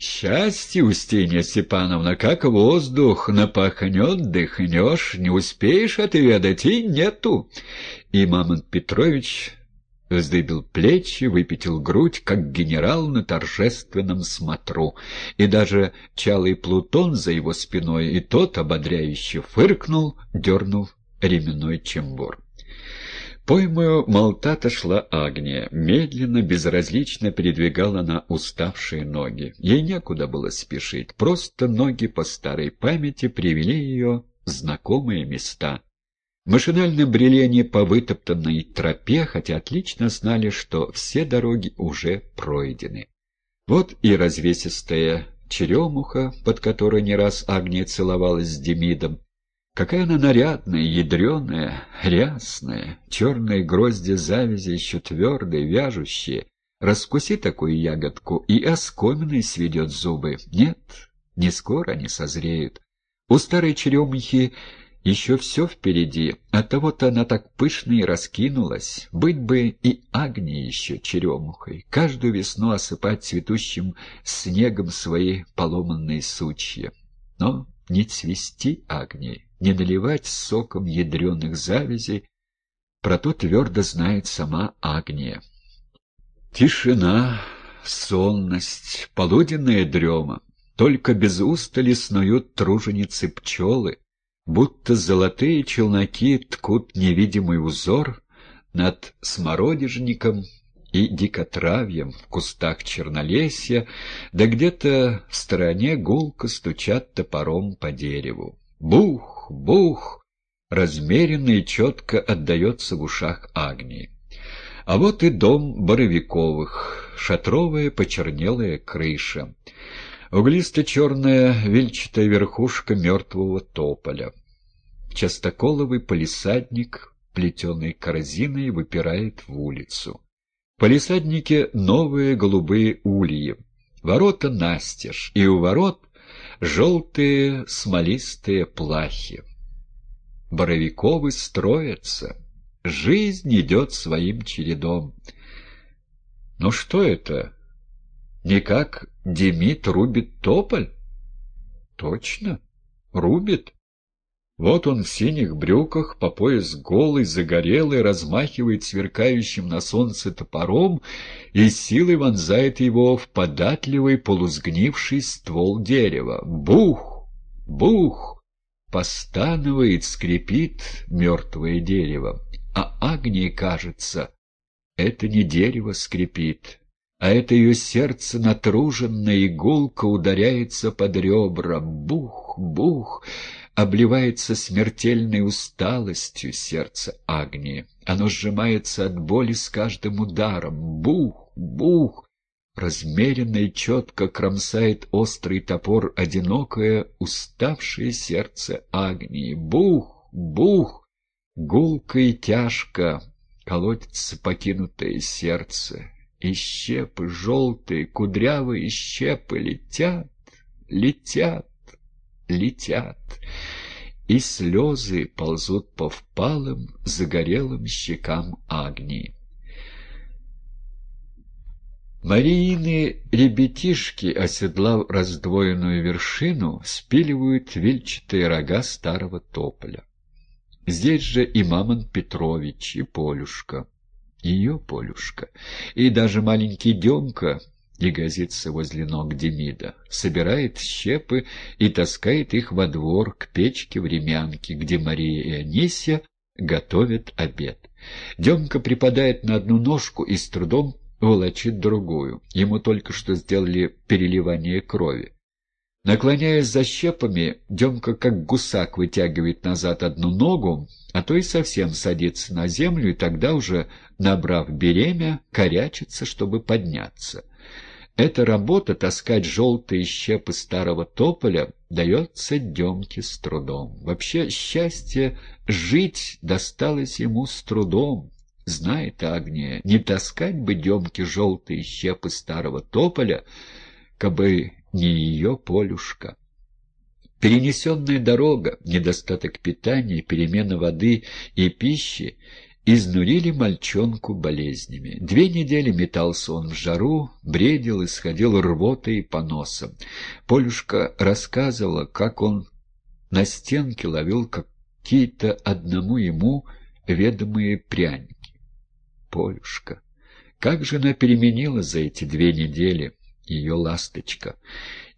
Счастье, Устинья Степановна, как воздух, напахнет, дыхнешь, не успеешь отведать, и нету. И Мамонт Петрович вздыбил плечи, выпятил грудь, как генерал на торжественном смотру. И даже чалый Плутон за его спиной, и тот ободряюще фыркнул, дернул ременной чембор. Поймою Малтата шла Агния. Медленно, безразлично передвигала она уставшие ноги. Ей некуда было спешить, просто ноги по старой памяти привели ее в знакомые места. Машинально брели они по вытоптанной тропе, хотя отлично знали, что все дороги уже пройдены. Вот и развесистая черемуха, под которой не раз Агния целовалась с Демидом, Какая она нарядная, ядреная, рясная, черные грозди завязи еще твердые, вяжущие. Раскуси такую ягодку, и оскоменной сведет зубы. Нет, не скоро они созреют. У старой черемухи еще все впереди, от того-то она так пышно и раскинулась. Быть бы и Агнии еще черемухой, каждую весну осыпать цветущим снегом свои поломанные сучья. Но не цвести Агнии не наливать соком ядреных завязей, про то твердо знает сама Агния. Тишина, сонность, полуденная дрема, только без устали снуют труженицы пчелы, будто золотые челноки ткут невидимый узор над смородежником и дикотравьем в кустах чернолесья, да где-то в стороне гулко стучат топором по дереву. Бух! бух, размеренно и четко отдается в ушах Агнии. А вот и дом Боровиковых, шатровая почернелая крыша, углисто-черная вельчатая верхушка мертвого тополя. Частоколовый полисадник плетеной корзиной выпирает в улицу. В новые голубые ульи, ворота настежь, и у ворот желтые смолистые плахи. Боровиковы строятся, жизнь идет своим чередом. Ну что это? Не как Демид рубит тополь? Точно, рубит. Вот он в синих брюках, по пояс голый, загорелый, размахивает сверкающим на солнце топором и силой вонзает его в податливый полусгнивший ствол дерева. Бух! Бух! Постанывает, скрипит мертвое дерево. А Агнии, кажется, это не дерево скрипит, а это ее сердце натруженное, иголка ударяется под ребра. Бух! Бух! Обливается смертельной усталостью сердце Агнии. Оно сжимается от боли с каждым ударом. Бух, бух! Размеренно и четко кромсает острый топор одинокое, уставшее сердце Агнии. Бух, бух! Гулко и тяжко колотится покинутое сердце. И щепы желтые, кудрявые щепы летят, летят летят, и слезы ползут по впалым, загорелым щекам Агнии. Мариины ребятишки, оседлав раздвоенную вершину, спиливают вильчатые рога старого тополя. Здесь же и Мамонт Петрович, и Полюшка, ее Полюшка, и даже маленький Демка и газится возле ног Демида, собирает щепы и таскает их во двор к печке времянки, где Мария и Анисия готовят обед. Демка припадает на одну ножку и с трудом волочит другую. Ему только что сделали переливание крови. Наклоняясь за щепами, Демка как гусак вытягивает назад одну ногу, а то и совсем садится на землю, и тогда уже, набрав беремя, корячится, чтобы подняться. Эта работа, таскать желтые щепы старого тополя, дается Демке с трудом. Вообще, счастье жить досталось ему с трудом. Знает Агния, не таскать бы Демке желтые щепы старого тополя, кабы не ее полюшка. Перенесенная дорога, недостаток питания, перемена воды и пищи изнурили мальчонку болезнями. Две недели метался он в жару, бредил и сходил рвотой и поносом. Полюшка рассказывала, как он на стенке ловил какие-то одному ему ведомые пряники. Полюшка, как же она переменила за эти две недели, ее ласточка!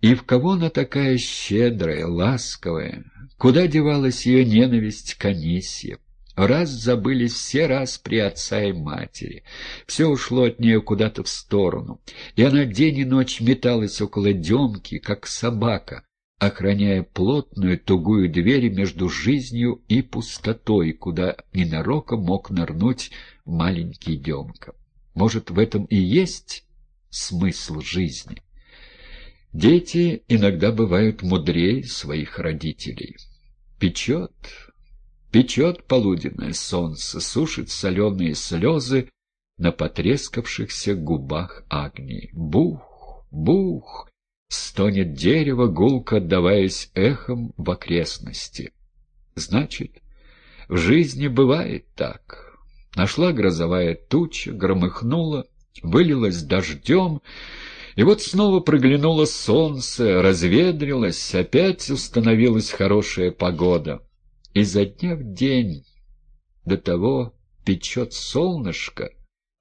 И в кого она такая щедрая, ласковая? Куда девалась ее ненависть к Анисе? Раз забылись все раз при отца и матери. Все ушло от нее куда-то в сторону, и она день и ночь металась около Демки, как собака, охраняя плотную тугую дверь между жизнью и пустотой, куда ненароком мог нырнуть маленький Демка. Может, в этом и есть смысл жизни? Дети иногда бывают мудрее своих родителей. Печет, печет полуденное солнце, сушит соленые слезы на потрескавшихся губах Агнии. Бух, бух, стонет дерево, гулко отдаваясь эхом в окрестности. Значит, в жизни бывает так. Нашла грозовая туча, громыхнула, вылилась дождем, и вот снова проглянуло солнце, разведрилось, опять установилась хорошая погода. И дня в день до того печет солнышко,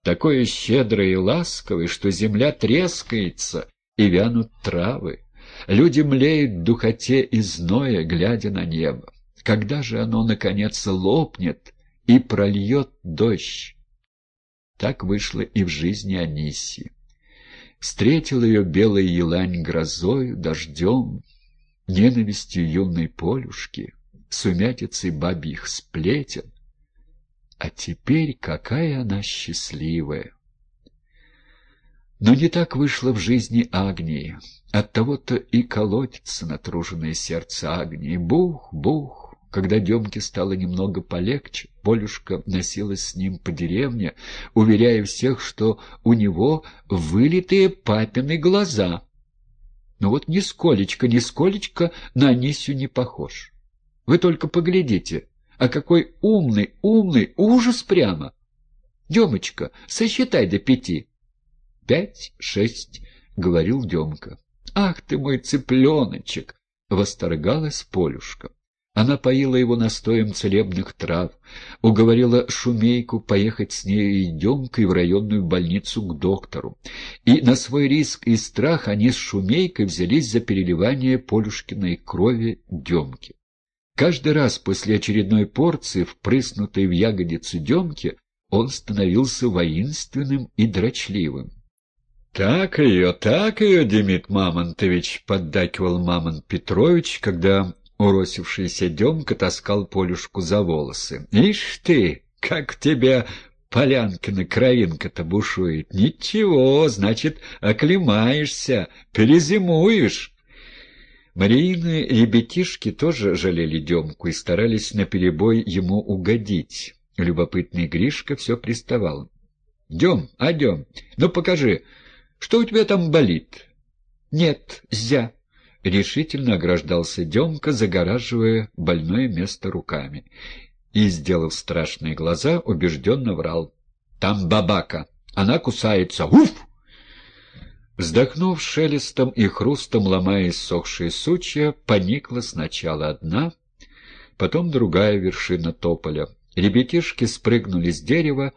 такое щедрое и ласковое, что земля трескается, и вянут травы. Люди млеют в духоте и зноя, глядя на небо. Когда же оно, наконец, лопнет и прольет дождь? Так вышло и в жизни Анисии. Встретил ее белая елань грозою, дождем, ненавистью юной полюшки, сумятицей бабьих сплетен. А теперь какая она счастливая! Но не так вышло в жизни Агнии. Оттого-то и колотится натруженное сердце Агнии. Бух, бух, когда Демке стало немного полегче, Полюшка носилась с ним по деревне, уверяя всех, что у него вылитые папины глаза. Но вот нисколечко, нисколечко на Анисью не похож. Вы только поглядите, а какой умный, умный, ужас прямо! Демочка, сосчитай до пяти. Пять, шесть, — говорил Демка. Ах ты мой цыпленочек! — восторгалась Полюшка. Она поила его настоем целебных трав, уговорила Шумейку поехать с ней и Демкой в районную больницу к доктору. И на свой риск и страх они с Шумейкой взялись за переливание Полюшкиной крови Демки. Каждый раз после очередной порции, впрыснутой в ягодицу Демки, он становился воинственным и дрочливым. — Так ее, так ее, Демид Мамонтович, — поддакивал Мамонт Петрович, когда Уросившийся Демка таскал Полюшку за волосы. «Ишь ты, как тебя Полянкина кровинка-то бушует! Ничего, значит, оклемаешься, перезимуешь!» Марины ребятишки тоже жалели Демку и старались наперебой ему угодить. Любопытный Гришка все приставал. «Дем, а Дем, ну покажи, что у тебя там болит?» «Нет, зя». — решительно ограждался Демка, загораживая больное место руками. И, сделав страшные глаза, убежденно врал. «Там бабака! Она кусается! Уф!» Вздохнув шелестом и хрустом, ломая иссохшие сучья, поникла сначала одна, потом другая вершина тополя. Ребятишки спрыгнули с дерева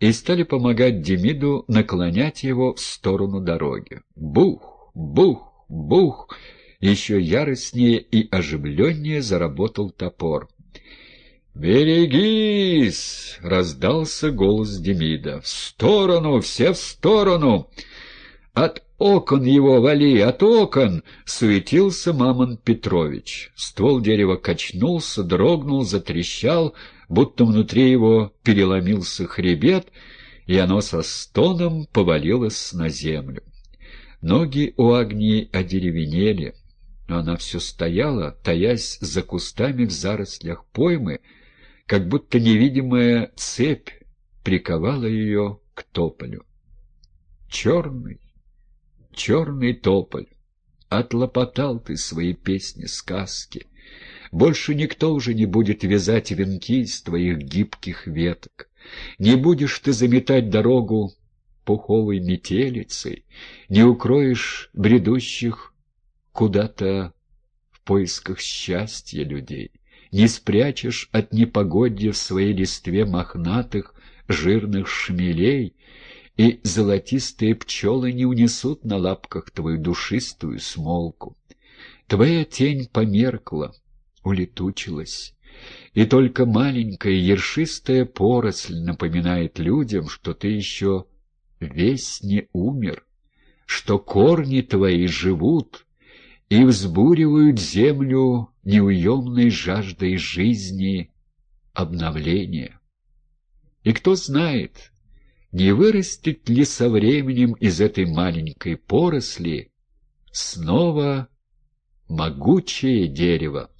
и стали помогать Демиду наклонять его в сторону дороги. Бух! Бух! Бух! еще яростнее и оживленнее заработал топор. «Берегись!» — раздался голос Демида. «В сторону! Все в сторону!» «От окон его вали! От окон!» — суетился Мамон Петрович. Ствол дерева качнулся, дрогнул, затрещал, будто внутри его переломился хребет, и оно со стоном повалилось на землю. Ноги у огней одеревенели но она все стояла, таясь за кустами в зарослях поймы, как будто невидимая цепь приковала ее к тополю. Черный, черный тополь, отлопотал ты свои песни-сказки. Больше никто уже не будет вязать венки из твоих гибких веток. Не будешь ты заметать дорогу пуховой метелицей, Не укроешь бредущих куда-то в поисках счастья людей, Не спрячешь от непогодья в своей листве мохнатых жирных шмелей, И золотистые пчелы не унесут на лапках твою душистую смолку. Твоя тень померкла, улетучилась, и только маленькая ершистая поросль напоминает людям, что ты еще весь не умер, что корни твои живут и взбуривают землю неуемной жаждой жизни обновления. И кто знает, не вырастет ли со временем из этой маленькой поросли снова могучее дерево.